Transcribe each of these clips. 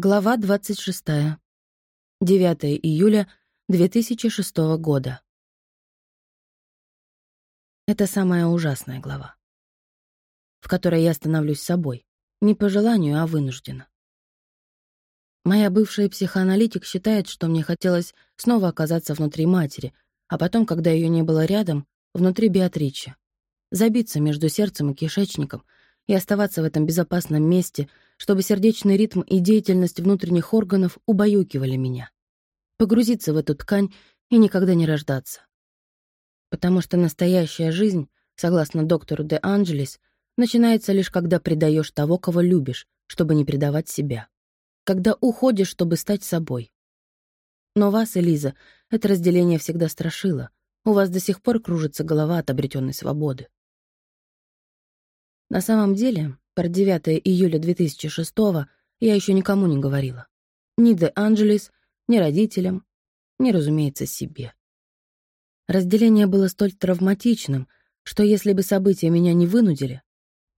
Глава 26. 9 июля 2006 года. Это самая ужасная глава, в которой я становлюсь собой, не по желанию, а вынужденно. Моя бывшая психоаналитик считает, что мне хотелось снова оказаться внутри матери, а потом, когда ее не было рядом, внутри Беатричи. Забиться между сердцем и кишечником и оставаться в этом безопасном месте — чтобы сердечный ритм и деятельность внутренних органов убаюкивали меня. Погрузиться в эту ткань и никогда не рождаться. Потому что настоящая жизнь, согласно доктору Де Анджелес, начинается лишь когда предаешь того, кого любишь, чтобы не предавать себя. Когда уходишь, чтобы стать собой. Но вас, Элиза, это разделение всегда страшило. У вас до сих пор кружится голова от обретенной свободы. На самом деле, про 9 июля 2006 я еще никому не говорила. Ни Де Анджелес, ни родителям, ни, разумеется, себе. Разделение было столь травматичным, что если бы события меня не вынудили,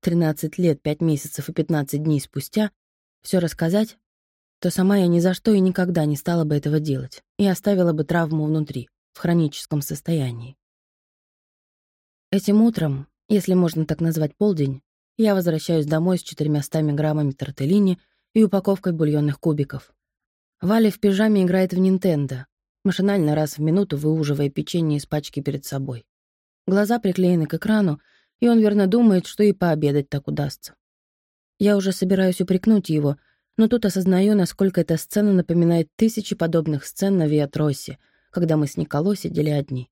13 лет, 5 месяцев и 15 дней спустя, все рассказать, то сама я ни за что и никогда не стала бы этого делать и оставила бы травму внутри, в хроническом состоянии. Этим утром, если можно так назвать полдень, я возвращаюсь домой с 400 граммами тортеллини и упаковкой бульонных кубиков. Валя в пижаме играет в Нинтендо, машинально раз в минуту выуживая печенье из пачки перед собой. Глаза приклеены к экрану, и он верно думает, что и пообедать так удастся. Я уже собираюсь упрекнуть его, но тут осознаю, насколько эта сцена напоминает тысячи подобных сцен на Виатросе, когда мы с Николо сидели одни.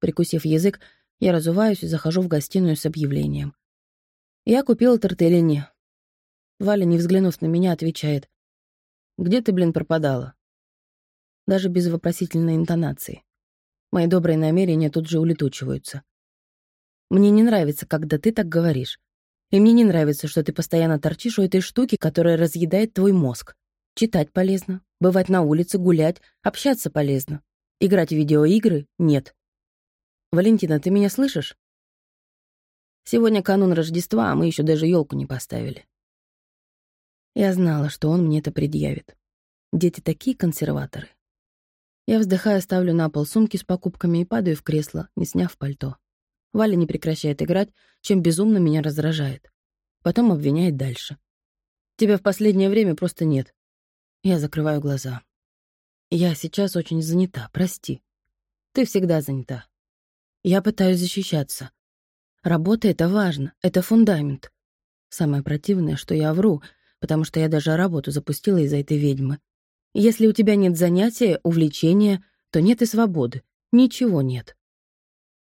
Прикусив язык, я разуваюсь и захожу в гостиную с объявлением. Я купила тортеллини. Валя, не взглянув на меня, отвечает. «Где ты, блин, пропадала?» Даже без вопросительной интонации. Мои добрые намерения тут же улетучиваются. Мне не нравится, когда ты так говоришь. И мне не нравится, что ты постоянно торчишь у этой штуки, которая разъедает твой мозг. Читать полезно, бывать на улице, гулять, общаться полезно. Играть в видеоигры — нет. Валентина, ты меня слышишь? Сегодня канун Рождества, а мы еще даже елку не поставили. Я знала, что он мне это предъявит. Дети такие консерваторы. Я вздыхая, ставлю на пол сумки с покупками и падаю в кресло, не сняв пальто. Валя не прекращает играть, чем безумно меня раздражает. Потом обвиняет дальше. «Тебя в последнее время просто нет». Я закрываю глаза. «Я сейчас очень занята, прости. Ты всегда занята. Я пытаюсь защищаться. Работа — это важно, это фундамент. Самое противное, что я вру, потому что я даже работу запустила из-за этой ведьмы. Если у тебя нет занятия, увлечения, то нет и свободы. Ничего нет.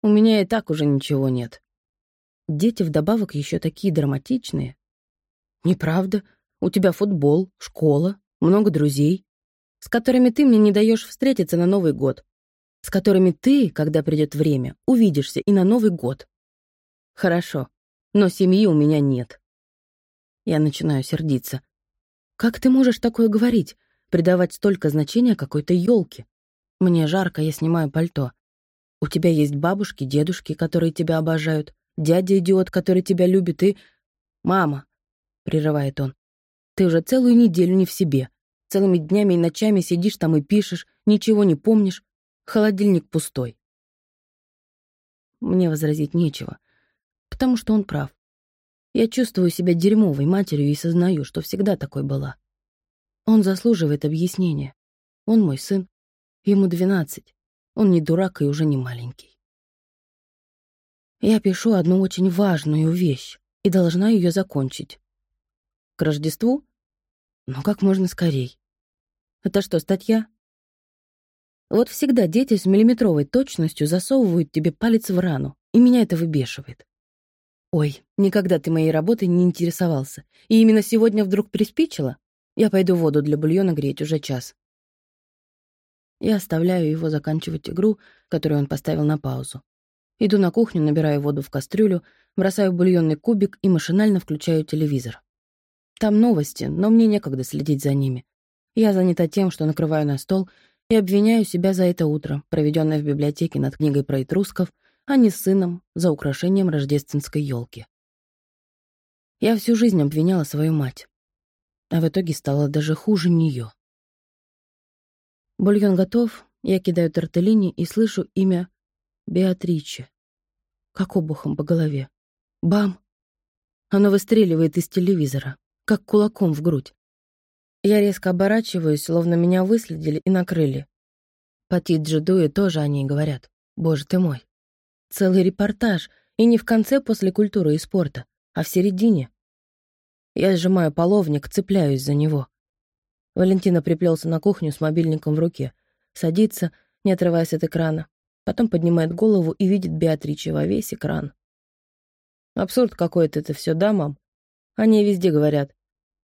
У меня и так уже ничего нет. Дети вдобавок еще такие драматичные. Неправда. У тебя футбол, школа, много друзей, с которыми ты мне не даешь встретиться на Новый год, с которыми ты, когда придет время, увидишься и на Новый год. Хорошо, но семьи у меня нет. Я начинаю сердиться. Как ты можешь такое говорить? Придавать столько значения какой-то елке? Мне жарко, я снимаю пальто. У тебя есть бабушки, дедушки, которые тебя обожают, дядя-идиот, который тебя любит, и... «Мама», — прерывает он, — «ты уже целую неделю не в себе. Целыми днями и ночами сидишь там и пишешь, ничего не помнишь. Холодильник пустой». Мне возразить нечего потому что он прав. Я чувствую себя дерьмовой матерью и сознаю, что всегда такой была. Он заслуживает объяснения. Он мой сын. Ему двенадцать. Он не дурак и уже не маленький. Я пишу одну очень важную вещь и должна ее закончить. К Рождеству? Ну, как можно скорей. Это что, статья? Вот всегда дети с миллиметровой точностью засовывают тебе палец в рану, и меня это выбешивает. «Ой, никогда ты моей работой не интересовался. И именно сегодня вдруг приспичило? Я пойду воду для бульона греть уже час». Я оставляю его заканчивать игру, которую он поставил на паузу. Иду на кухню, набираю воду в кастрюлю, бросаю бульонный кубик и машинально включаю телевизор. Там новости, но мне некогда следить за ними. Я занята тем, что накрываю на стол и обвиняю себя за это утро, проведенное в библиотеке над книгой про этрусков, а не с сыном за украшением рождественской елки. Я всю жизнь обвиняла свою мать. а в итоге стало даже хуже нее. Бульон готов, я кидаю тортеллини и слышу имя Беатриче. Как обухом по голове. Бам! Оно выстреливает из телевизора, как кулаком в грудь. Я резко оборачиваюсь, словно меня выследили и накрыли. Пати Джидуи тоже о ней говорят. Боже ты мой. Целый репортаж, и не в конце после культуры и спорта, а в середине. Я сжимаю половник, цепляюсь за него. Валентина приплелся на кухню с мобильником в руке. Садится, не отрываясь от экрана. Потом поднимает голову и видит Беатриче во весь экран. Абсурд какой-то это все, да, мам? Они везде говорят.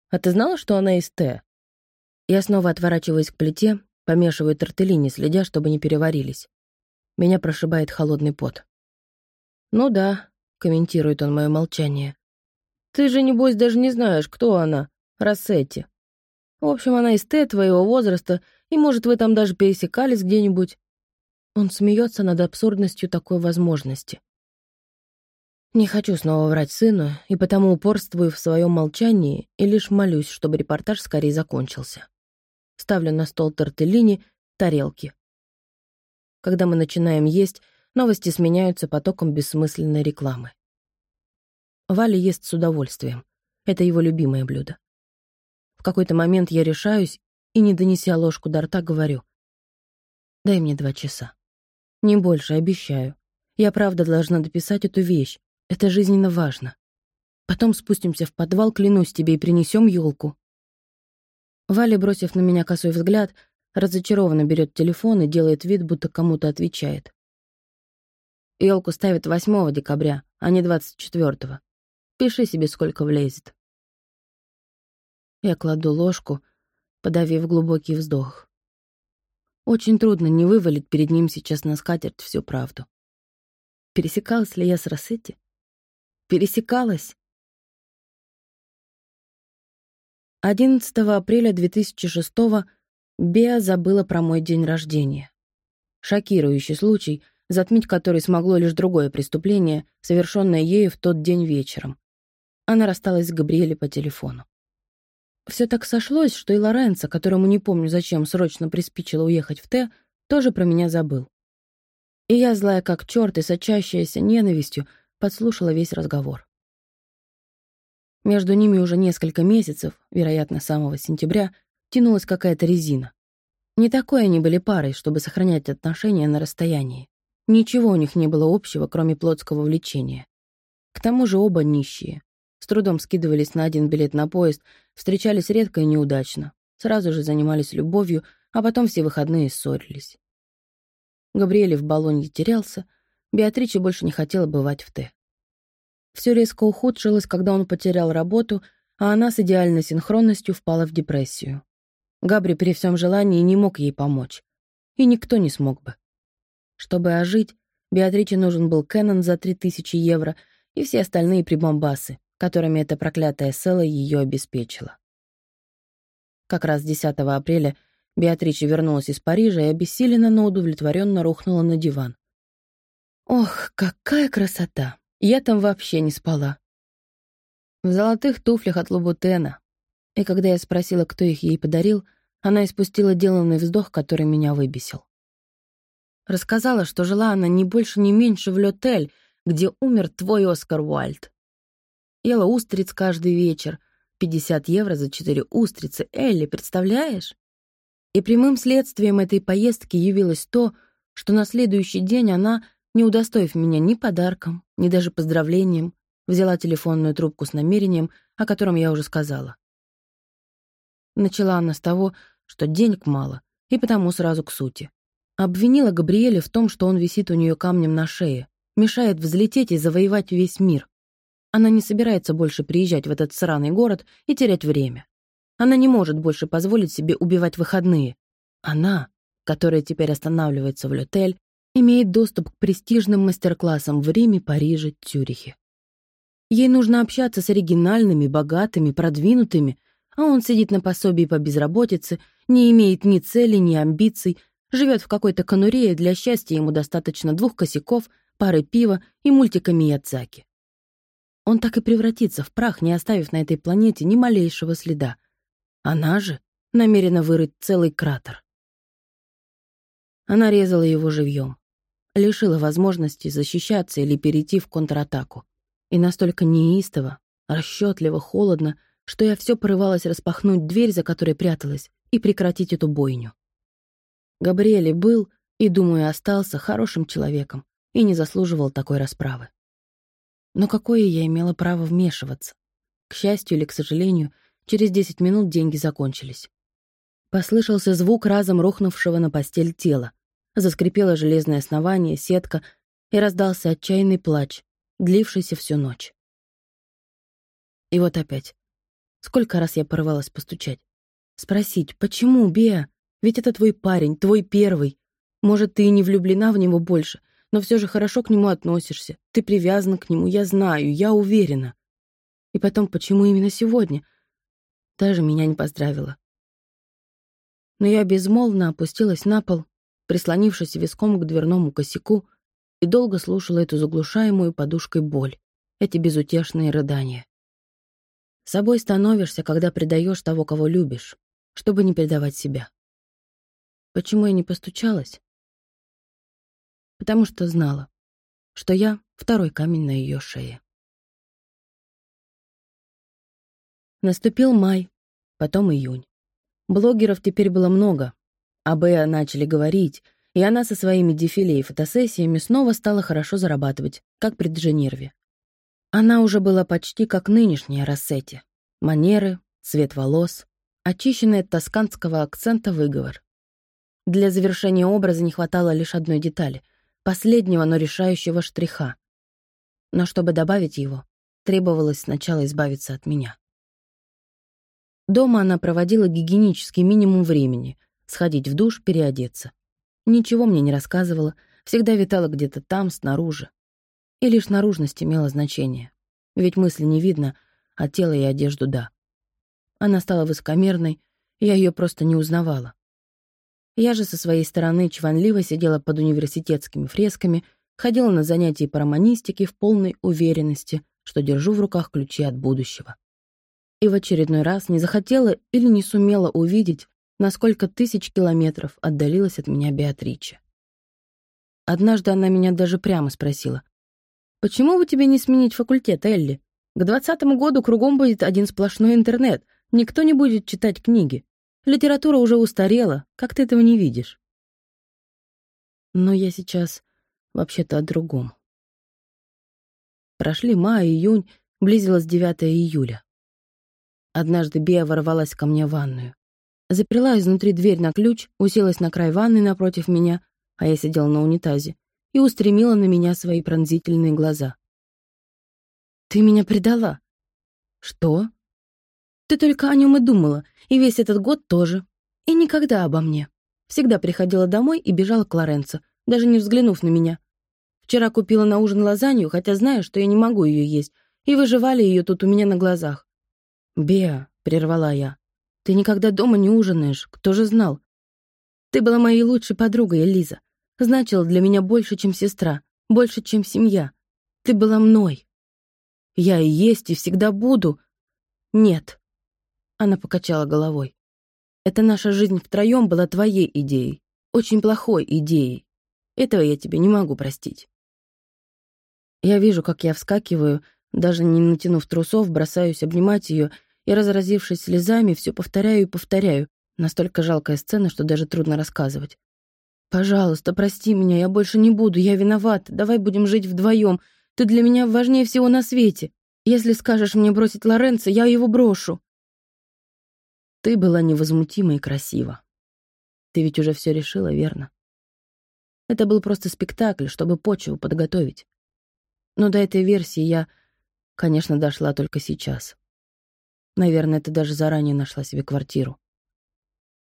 А ты знала, что она из Т? Я снова отворачиваюсь к плите, помешиваю тортеллини, следя, чтобы не переварились. Меня прошибает холодный пот. «Ну да», — комментирует он мое молчание. «Ты же, небось, даже не знаешь, кто она, Рассетти. В общем, она из Т твоего возраста, и, может, вы там даже пересекались где-нибудь. Он смеется над абсурдностью такой возможности. Не хочу снова врать сыну, и потому упорствую в своем молчании и лишь молюсь, чтобы репортаж скорее закончился. Ставлю на стол тортеллини, тарелки. Когда мы начинаем есть, новости сменяются потоком бессмысленной рекламы. Валя ест с удовольствием. Это его любимое блюдо. В какой-то момент я решаюсь и, не донеся ложку до рта, говорю. «Дай мне два часа». Не больше, обещаю. Я правда должна дописать эту вещь. Это жизненно важно. Потом спустимся в подвал, клянусь тебе, и принесем елку. Валя, бросив на меня косой взгляд, разочарованно берет телефон и делает вид, будто кому-то отвечает. Елку ставят 8 декабря, а не 24-го. Пиши себе, сколько влезет. Я кладу ложку, подавив глубокий вздох. Очень трудно не вывалить перед ним сейчас на скатерть всю правду. Пересекалась ли я с Рассетти? Пересекалась. 11 апреля 2006 Беа забыла про мой день рождения. Шокирующий случай, затмить который смогло лишь другое преступление, совершенное ею в тот день вечером. Она рассталась с Габриэле по телефону. Все так сошлось, что и Лоренцо, которому не помню зачем срочно приспичило уехать в Т, тоже про меня забыл. И я, злая как черт и сочащаяся ненавистью, подслушала весь разговор. Между ними уже несколько месяцев, вероятно, самого сентября, тянулась какая-то резина. Не такой они были парой, чтобы сохранять отношения на расстоянии. Ничего у них не было общего, кроме плотского влечения. К тому же оба нищие. С трудом скидывались на один билет на поезд, встречались редко и неудачно. Сразу же занимались любовью, а потом все выходные ссорились. Габриэль в Болонье терялся, Беатриче больше не хотела бывать в Т. Все резко ухудшилось, когда он потерял работу, а она с идеальной синхронностью впала в депрессию. Габри при всем желании не мог ей помочь. И никто не смог бы. Чтобы ожить, Беатриче нужен был Кэнон за 3000 евро и все остальные прибамбасы, которыми эта проклятая Села ее обеспечила. Как раз 10 апреля Беатрича вернулась из Парижа и обессиленно, но удовлетворенно рухнула на диван. Ох, какая красота! Я там вообще не спала. В золотых туфлях от Лубутена. И когда я спросила, кто их ей подарил, она испустила деланный вздох, который меня выбесил. Рассказала, что жила она не больше, не меньше в Лётель, где умер твой Оскар Уальд. Ела устриц каждый вечер. 50 евро за четыре устрицы. Элли, представляешь? И прямым следствием этой поездки явилось то, что на следующий день она, не удостоив меня ни подарком, ни даже поздравлением, взяла телефонную трубку с намерением, о котором я уже сказала. Начала она с того, что денег мало, и потому сразу к сути. Обвинила Габриэля в том, что он висит у нее камнем на шее, мешает взлететь и завоевать весь мир. Она не собирается больше приезжать в этот сраный город и терять время. Она не может больше позволить себе убивать выходные. Она, которая теперь останавливается в Лютель, имеет доступ к престижным мастер-классам в Риме, Париже, Цюрихе. Ей нужно общаться с оригинальными, богатыми, продвинутыми, а он сидит на пособии по безработице, не имеет ни цели, ни амбиций, живет в какой-то конуре, и для счастья ему достаточно двух косяков, пары пива и мультика Миядзаки. Он так и превратится в прах, не оставив на этой планете ни малейшего следа. Она же намерена вырыть целый кратер. Она резала его живьем, лишила возможности защищаться или перейти в контратаку. И настолько неистово, расчетливо, холодно, что я все порывалась распахнуть дверь, за которой пряталась, и прекратить эту бойню. Габриэль был, и, думаю, остался хорошим человеком и не заслуживал такой расправы. Но какое я имела право вмешиваться? К счастью или к сожалению, через десять минут деньги закончились. Послышался звук разом рухнувшего на постель тела. Заскрипело железное основание, сетка, и раздался отчаянный плач, длившийся всю ночь. И вот опять. Сколько раз я порывалась постучать. Спросить, почему, Беа? Ведь это твой парень, твой первый. Может, ты и не влюблена в него больше, но все же хорошо к нему относишься. Ты привязана к нему, я знаю, я уверена. И потом, почему именно сегодня? Даже меня не поздравила. Но я безмолвно опустилась на пол, прислонившись виском к дверному косяку, и долго слушала эту заглушаемую подушкой боль, эти безутешные рыдания. Собой становишься, когда предаешь того, кого любишь, чтобы не предавать себя. Почему я не постучалась? Потому что знала, что я — второй камень на ее шее. Наступил май, потом июнь. Блогеров теперь было много. Об Эа начали говорить, и она со своими дефиле и фотосессиями снова стала хорошо зарабатывать, как при Дженерве. Она уже была почти как нынешняя Рассетти. Манеры, цвет волос, очищенный от тосканского акцента выговор. Для завершения образа не хватало лишь одной детали — последнего, но решающего штриха. Но чтобы добавить его, требовалось сначала избавиться от меня. Дома она проводила гигиенический минимум времени — сходить в душ, переодеться. Ничего мне не рассказывала, всегда витала где-то там, снаружи. И лишь наружность имела значение. Ведь мысли не видно, а тело и одежду — да. Она стала высокомерной, я ее просто не узнавала. Я же со своей стороны чванливо сидела под университетскими фресками, ходила на занятия по романистике в полной уверенности, что держу в руках ключи от будущего. И в очередной раз не захотела или не сумела увидеть, насколько тысяч километров отдалилась от меня Беатриче. Однажды она меня даже прямо спросила, «Почему бы тебе не сменить факультет, Элли? К двадцатому году кругом будет один сплошной интернет, никто не будет читать книги. Литература уже устарела, как ты этого не видишь?» Но я сейчас вообще-то о другом. Прошли май, июнь, близилось 9 июля. Однажды Беа ворвалась ко мне в ванную. Заперла изнутри дверь на ключ, уселась на край ванны напротив меня, а я сидел на унитазе, и устремила на меня свои пронзительные глаза. «Ты меня предала». «Что?» «Ты только о нем и думала, и весь этот год тоже. И никогда обо мне. Всегда приходила домой и бежала к Лоренцо, даже не взглянув на меня. Вчера купила на ужин лазанью, хотя знаю, что я не могу ее есть, и выживали ее тут у меня на глазах. «Беа», — прервала я, — «ты никогда дома не ужинаешь, кто же знал? Ты была моей лучшей подругой, Элиза. Значила для меня больше, чем сестра, больше, чем семья. Ты была мной. Я и есть, и всегда буду. Нет. Она покачала головой. Это наша жизнь втроем была твоей идеей. Очень плохой идеей. Этого я тебе не могу простить. Я вижу, как я вскакиваю, даже не натянув трусов, бросаюсь обнимать ее и, разразившись слезами, все повторяю и повторяю. Настолько жалкая сцена, что даже трудно рассказывать. «Пожалуйста, прости меня, я больше не буду, я виновата. Давай будем жить вдвоем. Ты для меня важнее всего на свете. Если скажешь мне бросить Лоренцо, я его брошу». Ты была невозмутима и красива. Ты ведь уже все решила, верно? Это был просто спектакль, чтобы почву подготовить. Но до этой версии я, конечно, дошла только сейчас. Наверное, ты даже заранее нашла себе квартиру.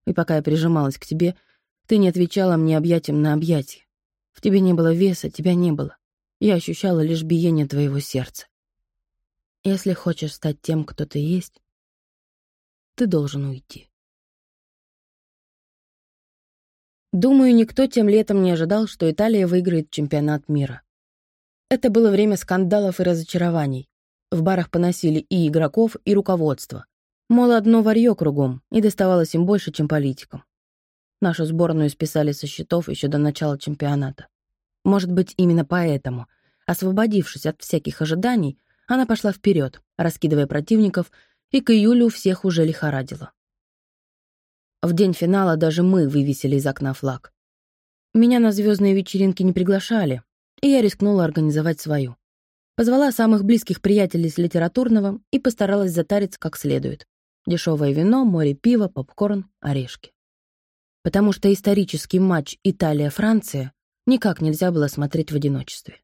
И пока я прижималась к тебе, ты не отвечала мне объятием на объятие. В тебе не было веса, тебя не было. Я ощущала лишь биение твоего сердца. Если хочешь стать тем, кто ты есть, ты должен уйти. Думаю, никто тем летом не ожидал, что Италия выиграет чемпионат мира. Это было время скандалов и разочарований. В барах поносили и игроков, и руководство. Мол, одно варьё кругом, и доставалось им больше, чем политикам. Нашу сборную списали со счетов еще до начала чемпионата. Может быть, именно поэтому, освободившись от всяких ожиданий, она пошла вперед, раскидывая противников, и к июлю всех уже лихорадило. В день финала даже мы вывесили из окна флаг. Меня на звездные вечеринки не приглашали, и я рискнула организовать свою. Позвала самых близких приятелей с литературного и постаралась затариться как следует. Дешевое вино, море пива, попкорн, орешки. Потому что исторический матч Италия-Франция никак нельзя было смотреть в одиночестве.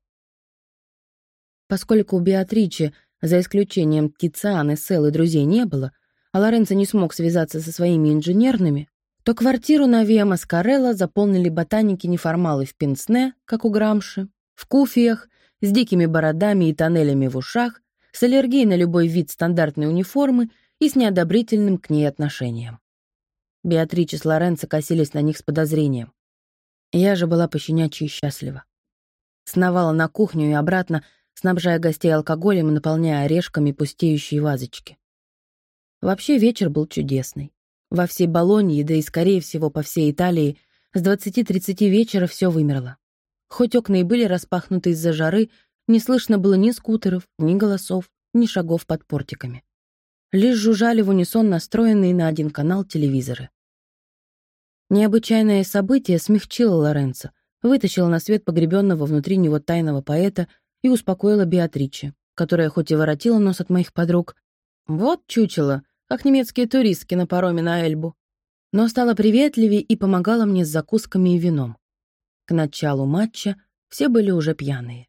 Поскольку у Беатричи, за исключением Тицианы, Сел и друзей не было, а Лоренцо не смог связаться со своими инженерными, то квартиру на Виа Маскарелла заполнили ботаники-неформалы в Пинсне, как у Грамши, в куфиях, с дикими бородами и тоннелями в ушах, с аллергией на любой вид стандартной униформы и с неодобрительным к ней отношением. Беатриче с Лоренцо косились на них с подозрением. Я же была пощенячьи счастлива. Сновала на кухню и обратно, снабжая гостей алкоголем и наполняя орешками пустеющие вазочки. Вообще вечер был чудесный. Во всей Болонье, да и, скорее всего, по всей Италии, с 20-30 вечера все вымерло. Хоть окна и были распахнуты из-за жары, не слышно было ни скутеров, ни голосов, ни шагов под портиками. Лишь жужжали в унисон настроенные на один канал телевизоры. Необычайное событие смягчило Лоренцо, вытащило на свет погребенного внутри него тайного поэта и успокоило Беатриче, которая хоть и воротила нос от моих подруг, вот чучело, как немецкие туристки на пароме на Эльбу. Но стала приветливее и помогала мне с закусками и вином. К началу матча все были уже пьяные.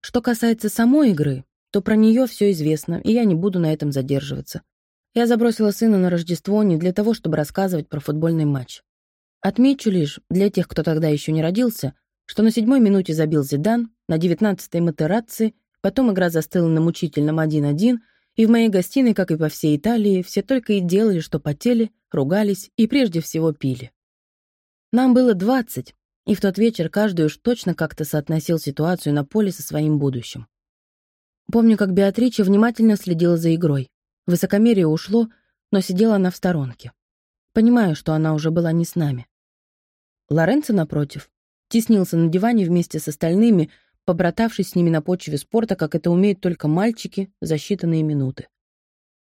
Что касается самой игры, то про нее все известно, и я не буду на этом задерживаться. Я забросила сына на Рождество не для того, чтобы рассказывать про футбольный матч. Отмечу лишь, для тех, кто тогда еще не родился, что на седьмой минуте забил Зидан, на девятнадцатой Матераци, потом игра застыла на мучительном 1-1, и в моей гостиной, как и по всей Италии, все только и делали, что потели, ругались и прежде всего пили. Нам было двадцать, и в тот вечер каждый уж точно как-то соотносил ситуацию на поле со своим будущим. Помню, как Беатрича внимательно следила за игрой. Высокомерие ушло, но сидела она в сторонке. Понимаю, что она уже была не с нами. Лоренцо, напротив, теснился на диване вместе с остальными, побратавшись с ними на почве спорта, как это умеют только мальчики за считанные минуты.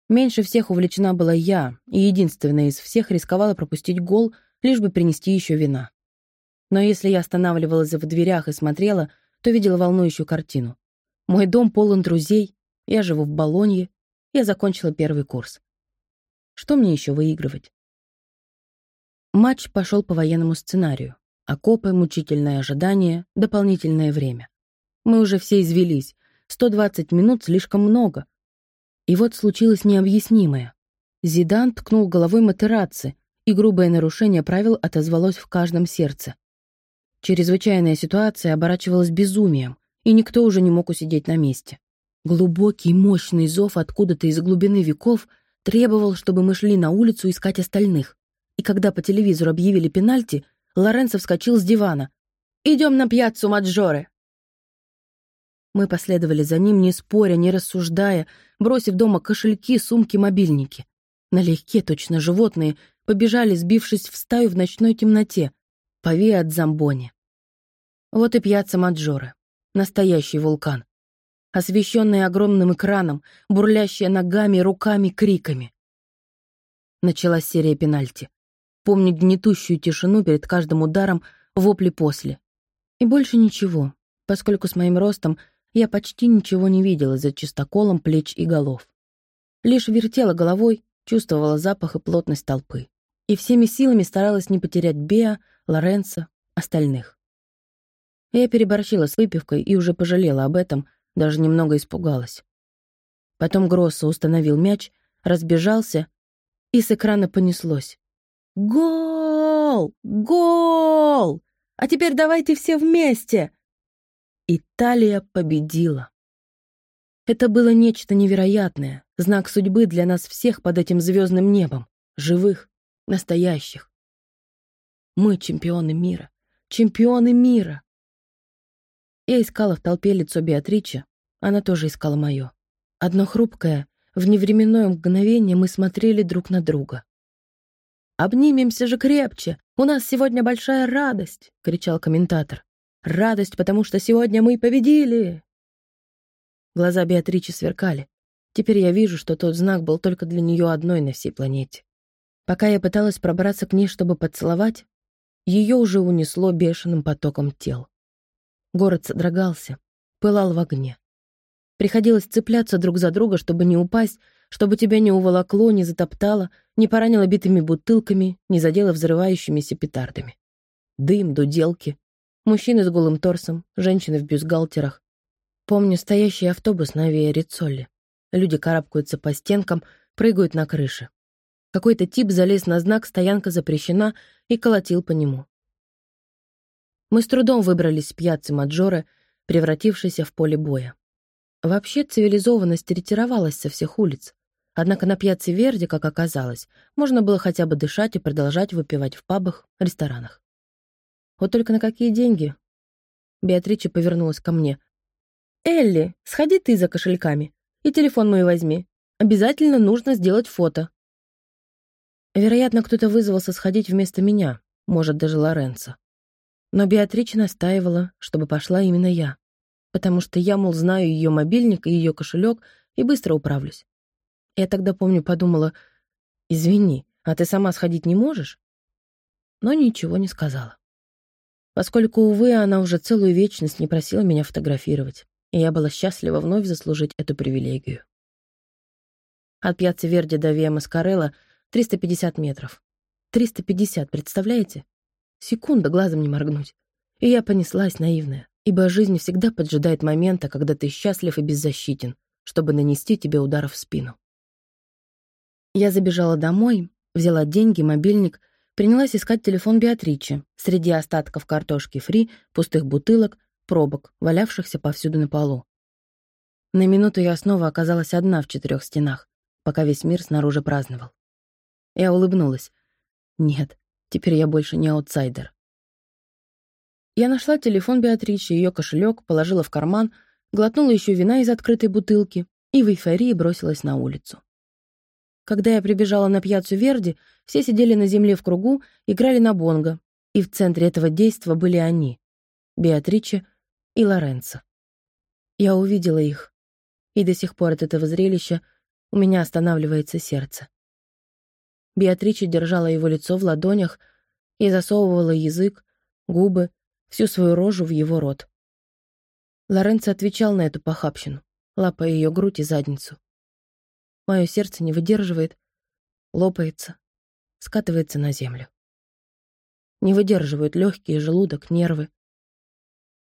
Меньше всех увлечена была я, и единственная из всех рисковала пропустить гол, лишь бы принести еще вина. Но если я останавливалась в дверях и смотрела, то видела волнующую картину. Мой дом полон друзей, я живу в Болонье, я закончила первый курс. Что мне еще выигрывать? Матч пошел по военному сценарию. Окопы, мучительное ожидание, дополнительное время. Мы уже все извелись. 120 минут слишком много. И вот случилось необъяснимое. Зидан ткнул головой Матераци, и грубое нарушение правил отозвалось в каждом сердце. Чрезвычайная ситуация оборачивалась безумием, и никто уже не мог усидеть на месте. Глубокий, мощный зов откуда-то из глубины веков требовал, чтобы мы шли на улицу искать остальных. И когда по телевизору объявили пенальти, Лоренцо вскочил с дивана. «Идем на пьяцу Маджоре!» Мы последовали за ним, не споря, не рассуждая, бросив дома кошельки, сумки, мобильники. Налегке, точно животные, побежали, сбившись в стаю в ночной темноте, по от Замбони. Вот и пьяца Маджоре. Настоящий вулкан. Освещенный огромным экраном, бурлящая ногами, руками, криками. Началась серия пенальти. Помню гнетущую тишину перед каждым ударом, вопли после. И больше ничего, поскольку с моим ростом я почти ничего не видела за чистоколом плеч и голов. Лишь вертела головой, чувствовала запах и плотность толпы. И всеми силами старалась не потерять Беа, Лоренцо, остальных. Я переборщила с выпивкой и уже пожалела об этом, даже немного испугалась. Потом Гроссо установил мяч, разбежался, и с экрана понеслось. «Гол! Гол! А теперь давайте все вместе!» Италия победила. Это было нечто невероятное, знак судьбы для нас всех под этим звездным небом, живых, настоящих. Мы чемпионы мира, чемпионы мира. Я искала в толпе лицо Беатричи, она тоже искала мое. Одно хрупкое, В невременное мгновение мы смотрели друг на друга. «Обнимемся же крепче! У нас сегодня большая радость!» — кричал комментатор. «Радость, потому что сегодня мы победили!» Глаза Беатричи сверкали. Теперь я вижу, что тот знак был только для нее одной на всей планете. Пока я пыталась пробраться к ней, чтобы поцеловать, ее уже унесло бешеным потоком тел. Город содрогался, пылал в огне. Приходилось цепляться друг за друга, чтобы не упасть, чтобы тебя не уволокло, не затоптало, не поранило битыми бутылками, не задело взрывающимися петардами. Дым, дуделки, мужчины с голым торсом, женщины в бюстгальтерах. Помню стоящий автобус на Виа Рицолли. Люди карабкаются по стенкам, прыгают на крыши. Какой-то тип залез на знак «Стоянка запрещена» и колотил по нему. Мы с трудом выбрались с пьяцы Маджоре, превратившейся в поле боя. Вообще цивилизованность ретировалась со всех улиц. Однако на пьяце Верди, как оказалось, можно было хотя бы дышать и продолжать выпивать в пабах, ресторанах. Вот только на какие деньги? Беатрича повернулась ко мне. «Элли, сходи ты за кошельками. И телефон мой возьми. Обязательно нужно сделать фото». Вероятно, кто-то вызвался сходить вместо меня, может, даже Лоренцо. Но Беатрича настаивала, чтобы пошла именно я потому что я, мол, знаю ее мобильник и ее кошелек и быстро управлюсь. Я тогда, помню, подумала, «Извини, а ты сама сходить не можешь?» Но ничего не сказала. Поскольку, увы, она уже целую вечность не просила меня фотографировать, и я была счастлива вновь заслужить эту привилегию. От Пьяцца Верди до Виа Маскарелла 350 метров. 350, представляете? Секунда глазом не моргнуть. И я понеслась наивная ибо жизнь всегда поджидает момента, когда ты счастлив и беззащитен, чтобы нанести тебе удар в спину. Я забежала домой, взяла деньги, мобильник, принялась искать телефон Беатричи среди остатков картошки фри, пустых бутылок, пробок, валявшихся повсюду на полу. На минуту я снова оказалась одна в четырех стенах, пока весь мир снаружи праздновал. Я улыбнулась. Нет, теперь я больше не аутсайдер. Я нашла телефон Беатричи, ее кошелек, положила в карман, глотнула еще вина из открытой бутылки и в эйфории бросилась на улицу. Когда я прибежала на пьяцу Верди, все сидели на земле в кругу, играли на бонго, и в центре этого действа были они — Беатриче и Лоренцо. Я увидела их, и до сих пор от этого зрелища у меня останавливается сердце. Беатриче держала его лицо в ладонях и засовывала язык, губы, всю свою рожу в его рот. Лоренцо отвечал на эту похабщину, лапая ее грудь и задницу. Мое сердце не выдерживает, лопается, скатывается на землю. Не выдерживают легкие, желудок, нервы.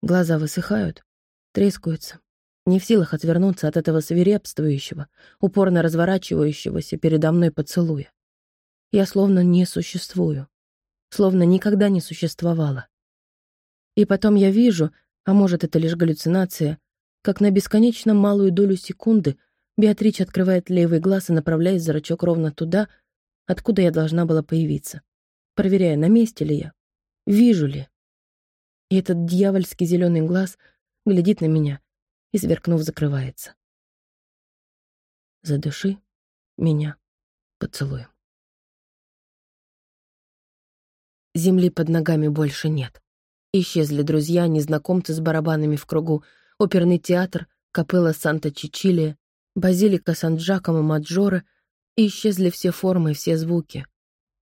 Глаза высыхают, трескаются, не в силах отвернуться от этого свирепствующего, упорно разворачивающегося передо мной поцелуя. Я словно не существую, словно никогда не существовала. И потом я вижу, а может, это лишь галлюцинация, как на бесконечно малую долю секунды Беатрич открывает левый глаз и направляет зрачок ровно туда, откуда я должна была появиться, проверяя, на месте ли я, вижу ли. И этот дьявольский зеленый глаз глядит на меня и, сверкнув, закрывается. Задуши меня поцелуем. Земли под ногами больше нет. Исчезли друзья, незнакомцы с барабанами в кругу, оперный театр, капелла Санта-Чичилия, базилика Сан-Джакомо Маджоре, и исчезли все формы и все звуки.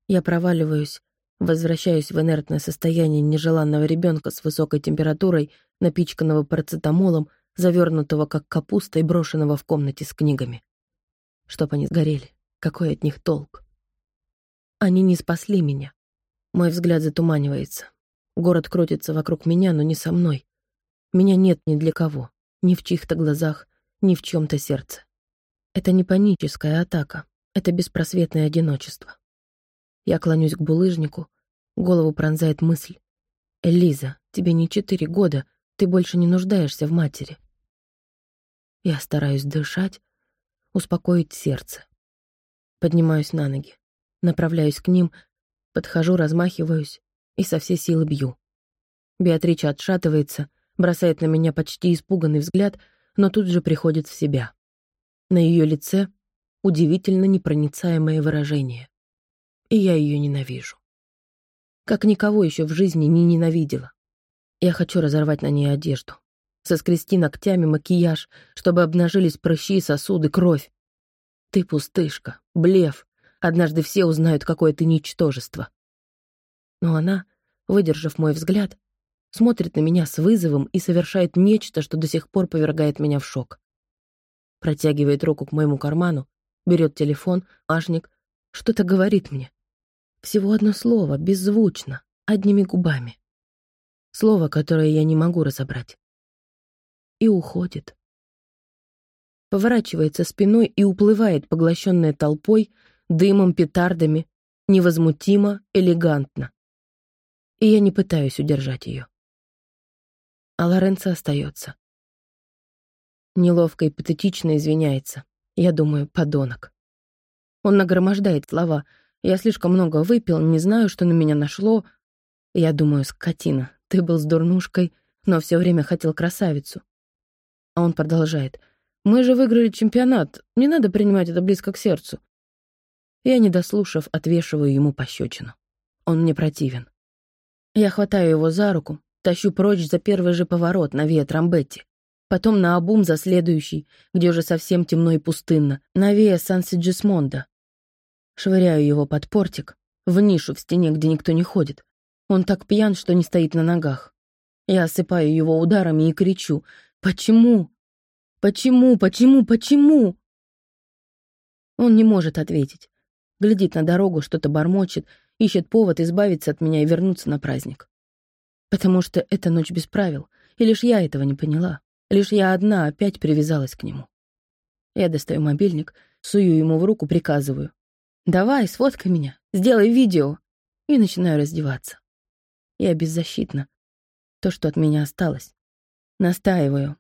Я проваливаюсь, возвращаюсь в инертное состояние нежеланного ребенка с высокой температурой, напичканного парацетамолом, завернутого как капуста и брошенного в комнате с книгами. Чтоб они сгорели, какой от них толк? Они не спасли меня. Мой взгляд затуманивается. Город крутится вокруг меня, но не со мной. Меня нет ни для кого, ни в чьих-то глазах, ни в чьем-то сердце. Это не паническая атака, это беспросветное одиночество. Я клонюсь к булыжнику, голову пронзает мысль. «Элиза, тебе не четыре года, ты больше не нуждаешься в матери». Я стараюсь дышать, успокоить сердце. Поднимаюсь на ноги, направляюсь к ним, подхожу, размахиваюсь, и со всей силы бью. Беатрича отшатывается, бросает на меня почти испуганный взгляд, но тут же приходит в себя. На ее лице удивительно непроницаемое выражение. И я ее ненавижу. Как никого еще в жизни не ненавидела. Я хочу разорвать на ней одежду. Соскрести ногтями макияж, чтобы обнажились прыщи, сосуды, кровь. Ты пустышка, блеф. Однажды все узнают, какое ты ничтожество. Но она, выдержав мой взгляд, смотрит на меня с вызовом и совершает нечто, что до сих пор повергает меня в шок. Протягивает руку к моему карману, берет телефон, ажник, что-то говорит мне. Всего одно слово, беззвучно, одними губами. Слово, которое я не могу разобрать. И уходит. Поворачивается спиной и уплывает, поглощенная толпой, дымом, петардами, невозмутимо, элегантно. И я не пытаюсь удержать ее. А Лоренцо остается. Неловко и патетично извиняется. Я думаю, подонок. Он нагромождает слова. Я слишком много выпил, не знаю, что на меня нашло. Я думаю, скотина, ты был с дурнушкой, но все время хотел красавицу. А он продолжает. Мы же выиграли чемпионат, не надо принимать это близко к сердцу. Я, не дослушав, отвешиваю ему пощечину. Он мне противен. Я хватаю его за руку, тащу прочь за первый же поворот на Виа Трамбетти, потом на обум за следующий, где уже совсем темно и пустынно, на Виа Сан-Сиджисмонда. Швыряю его под портик, в нишу в стене, где никто не ходит. Он так пьян, что не стоит на ногах. Я осыпаю его ударами и кричу «Почему? Почему? Почему? Почему?» Он не может ответить. Глядит на дорогу, что-то бормочет, ищет повод избавиться от меня и вернуться на праздник. Потому что это ночь без правил, и лишь я этого не поняла. Лишь я одна опять привязалась к нему. Я достаю мобильник, сую ему в руку, приказываю. «Давай, сфоткай меня, сделай видео!» И начинаю раздеваться. Я беззащитна. То, что от меня осталось. Настаиваю.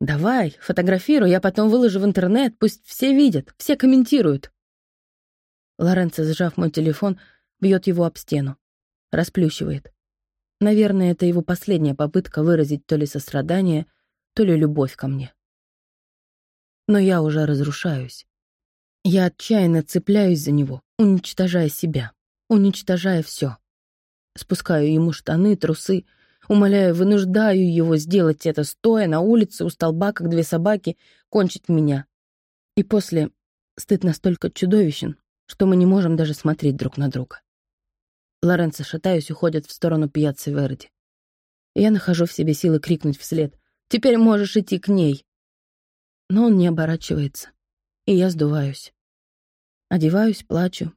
«Давай, фотографируй, я потом выложу в интернет, пусть все видят, все комментируют». Лоренцо, сжав мой телефон, бьет его об стену. Расплющивает. Наверное, это его последняя попытка выразить то ли сострадание, то ли любовь ко мне. Но я уже разрушаюсь. Я отчаянно цепляюсь за него, уничтожая себя, уничтожая все. Спускаю ему штаны, трусы, умоляю, вынуждаю его сделать это, стоя на улице у столба, как две собаки, кончить меня. И после стыд настолько чудовищен, что мы не можем даже смотреть друг на друга. Лоренцо, шатаясь, уходит в сторону пьяцы Верди. Я нахожу в себе силы крикнуть вслед. «Теперь можешь идти к ней!» Но он не оборачивается, и я сдуваюсь. Одеваюсь, плачу.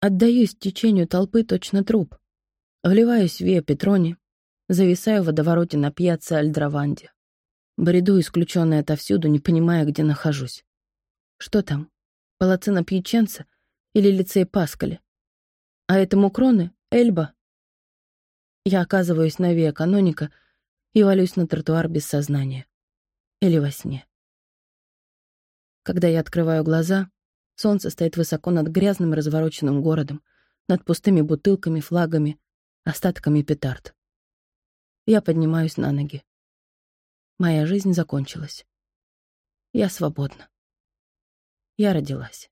Отдаюсь течению толпы точно труп. Вливаюсь в Виа Петрони, зависаю в водовороте на пьяце Альдраванде. Бреду, исключённая отовсюду, не понимая, где нахожусь. Что там? Палацина Пьяченца или лицей Паскали? А этому кроны — Эльба. Я оказываюсь на Виа Каноника и валюсь на тротуар без сознания. Или во сне. Когда я открываю глаза, солнце стоит высоко над грязным развороченным городом, над пустыми бутылками, флагами, остатками петард. Я поднимаюсь на ноги. Моя жизнь закончилась. Я свободна. Я родилась.